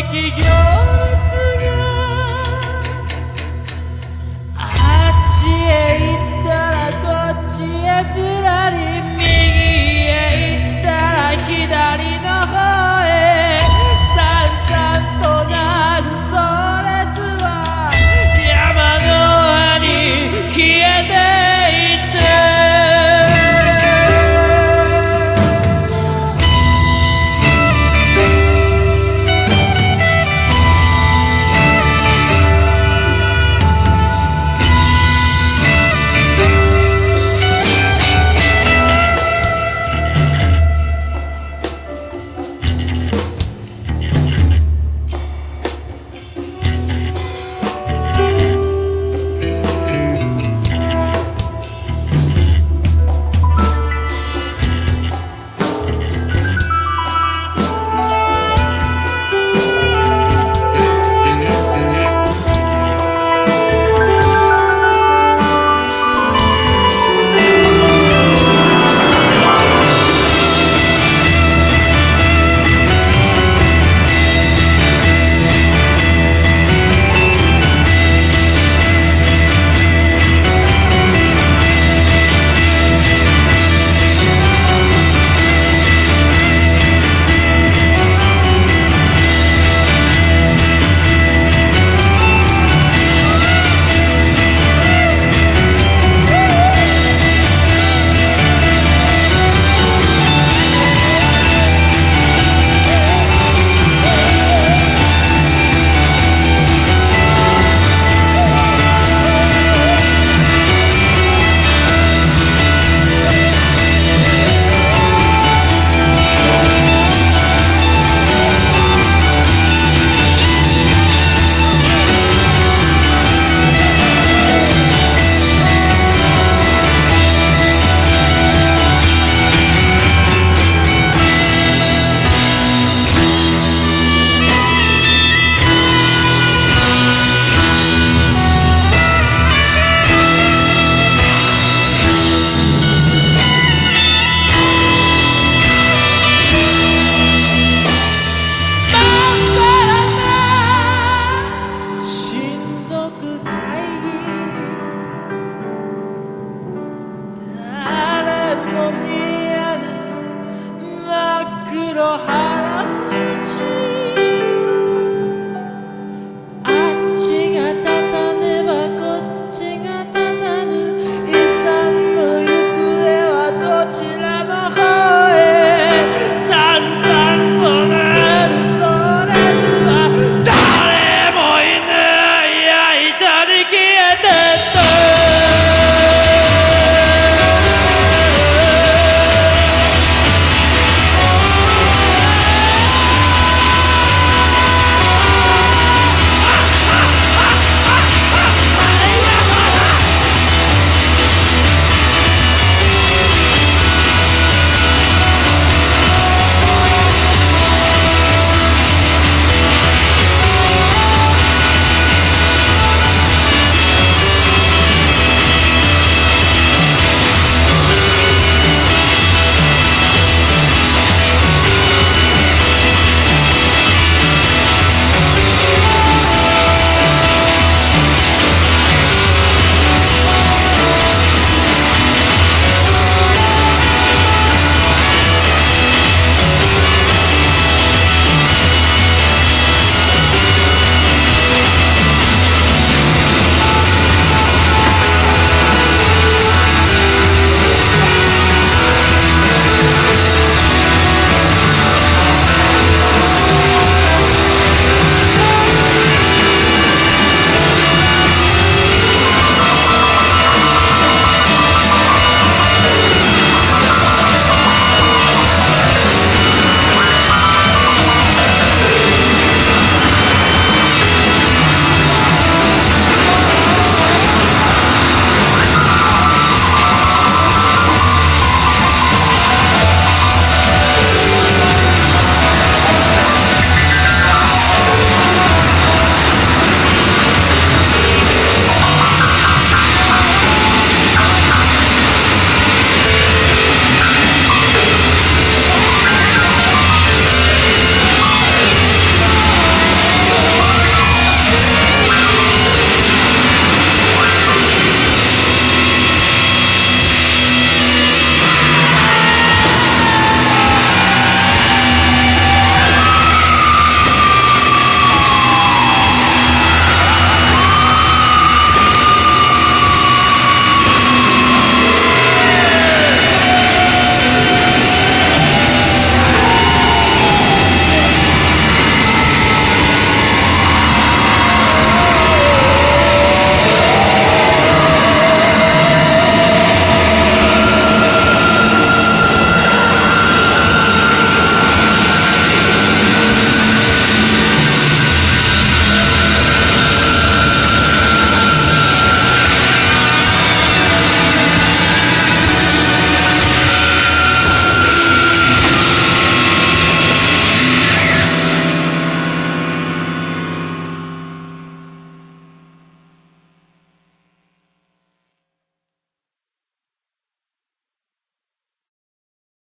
chiquillo.